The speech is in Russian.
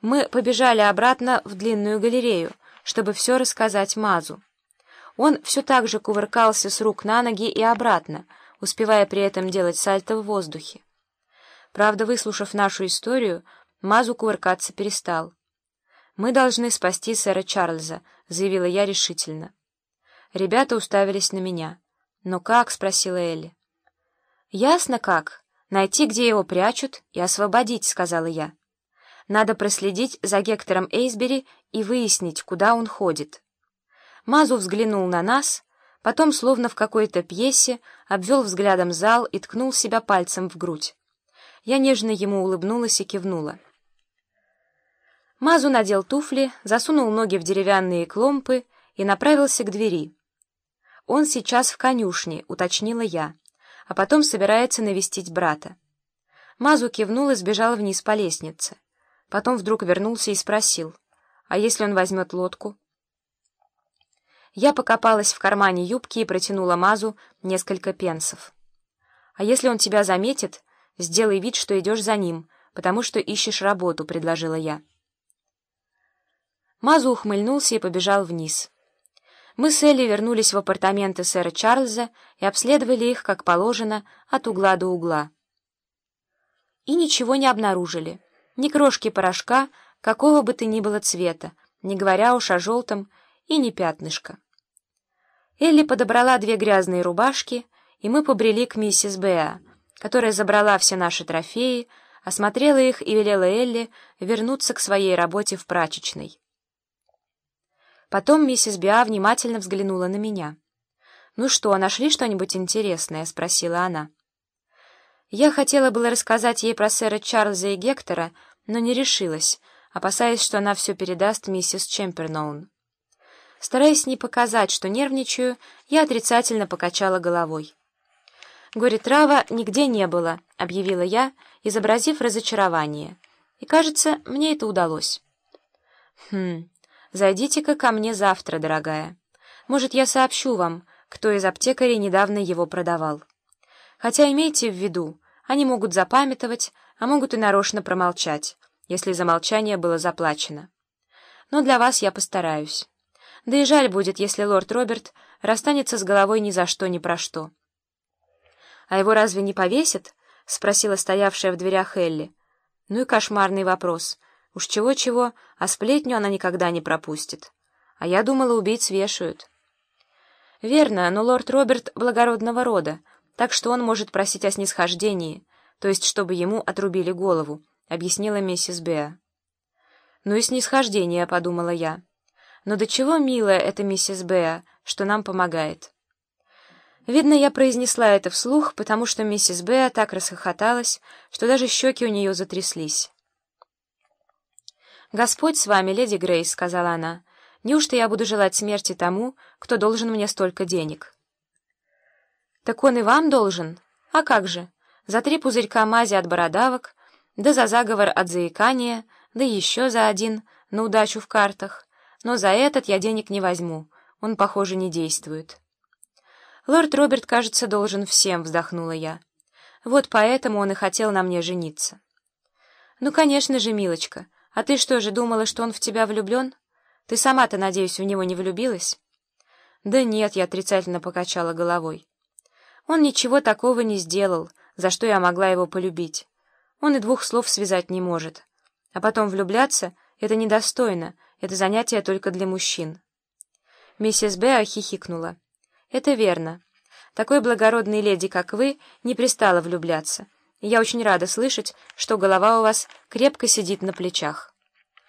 Мы побежали обратно в длинную галерею, чтобы все рассказать Мазу. Он все так же кувыркался с рук на ноги и обратно, успевая при этом делать сальто в воздухе. Правда, выслушав нашу историю, Мазу кувыркаться перестал. «Мы должны спасти сэра Чарльза», — заявила я решительно. Ребята уставились на меня. «Но как?» — спросила Элли. «Ясно как. Найти, где его прячут, и освободить», — сказала я. «Надо проследить за Гектором Эйсбери и выяснить, куда он ходит». Мазу взглянул на нас, потом, словно в какой-то пьесе, обвел взглядом зал и ткнул себя пальцем в грудь. Я нежно ему улыбнулась и кивнула. Мазу надел туфли, засунул ноги в деревянные кломпы и направился к двери. «Он сейчас в конюшне», — уточнила я, а потом собирается навестить брата. Мазу кивнул и сбежал вниз по лестнице. Потом вдруг вернулся и спросил, «А если он возьмет лодку?» Я покопалась в кармане юбки и протянула Мазу несколько пенсов. «А если он тебя заметит, сделай вид, что идешь за ним, потому что ищешь работу», — предложила я. Мазу ухмыльнулся и побежал вниз. Мы с Элли вернулись в апартаменты сэра Чарльза и обследовали их, как положено, от угла до угла. И ничего не обнаружили. Ни крошки порошка, какого бы то ни было цвета, не говоря уж о желтом, и ни пятнышка. Элли подобрала две грязные рубашки, и мы побрели к миссис Беа, которая забрала все наши трофеи, осмотрела их и велела Элли вернуться к своей работе в прачечной. Потом миссис Биа внимательно взглянула на меня. «Ну что, нашли что-нибудь интересное?» — спросила она. Я хотела было рассказать ей про сэра Чарльза и Гектора, но не решилась, опасаясь, что она все передаст миссис Чемперноун. Стараясь не показать, что нервничаю, я отрицательно покачала головой. «Горе-трава нигде не было», — объявила я, изобразив разочарование. И, кажется, мне это удалось. «Хм, Зайдите-ка ко мне завтра, дорогая. Может, я сообщу вам, кто из аптекарей недавно его продавал. Хотя имейте в виду, они могут запамятовать, а могут и нарочно промолчать, если за молчание было заплачено. Но для вас я постараюсь. Да и жаль будет, если лорд Роберт расстанется с головой ни за что, ни про что. — А его разве не повесят? — спросила стоявшая в дверях Элли. Ну и кошмарный вопрос — Уж чего-чего, а сплетню она никогда не пропустит. А я думала, убийц вешают. Верно, но лорд Роберт благородного рода, так что он может просить о снисхождении, то есть чтобы ему отрубили голову, объяснила миссис Беа. Ну и снисхождение, подумала я. Но до чего милая эта миссис Беа, что нам помогает. Видно, я произнесла это вслух, потому что миссис Беа так расхохоталась, что даже щеки у нее затряслись. «Господь с вами, леди Грейс», — сказала она. «Неужто я буду желать смерти тому, кто должен мне столько денег?» «Так он и вам должен? А как же? За три пузырька мази от бородавок, да за заговор от заикания, да еще за один на удачу в картах. Но за этот я денег не возьму, он, похоже, не действует». «Лорд Роберт, кажется, должен всем», — вздохнула я. «Вот поэтому он и хотел на мне жениться». «Ну, конечно же, милочка». «А ты что же, думала, что он в тебя влюблен? Ты сама-то, надеюсь, в него не влюбилась?» «Да нет», — я отрицательно покачала головой. «Он ничего такого не сделал, за что я могла его полюбить. Он и двух слов связать не может. А потом влюбляться — это недостойно, это занятие только для мужчин». Миссис Беа хихикнула. «Это верно. Такой благородной леди, как вы, не пристала влюбляться». Я очень рада слышать, что голова у вас крепко сидит на плечах.